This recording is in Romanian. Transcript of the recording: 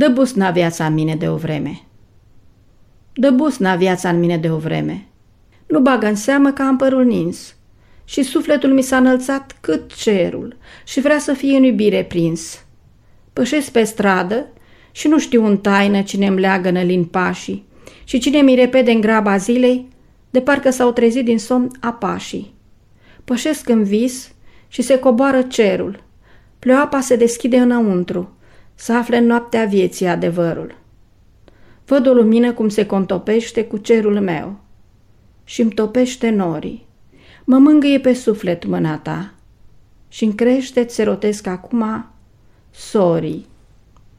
Dă busna viața în mine de o vreme. Dă busna viața în mine de o vreme. Nu bagă în seamă că am părul nins. Și sufletul mi s-a înălțat cât cerul și vrea să fie în iubire prins. Pășesc pe stradă și nu știu în taină cine îmi leagă nălin pașii și cine mi repede în graba zilei, de parcă s-au trezit din somn apașii. Pășesc în vis și se coboară cerul. Pleoapa se deschide înăuntru, să afle în noaptea vieții adevărul. Văd o lumină cum se contopește cu cerul meu și îmi topește norii. Mă mângâie pe suflet mâna ta și în crește se rotesc acum sorii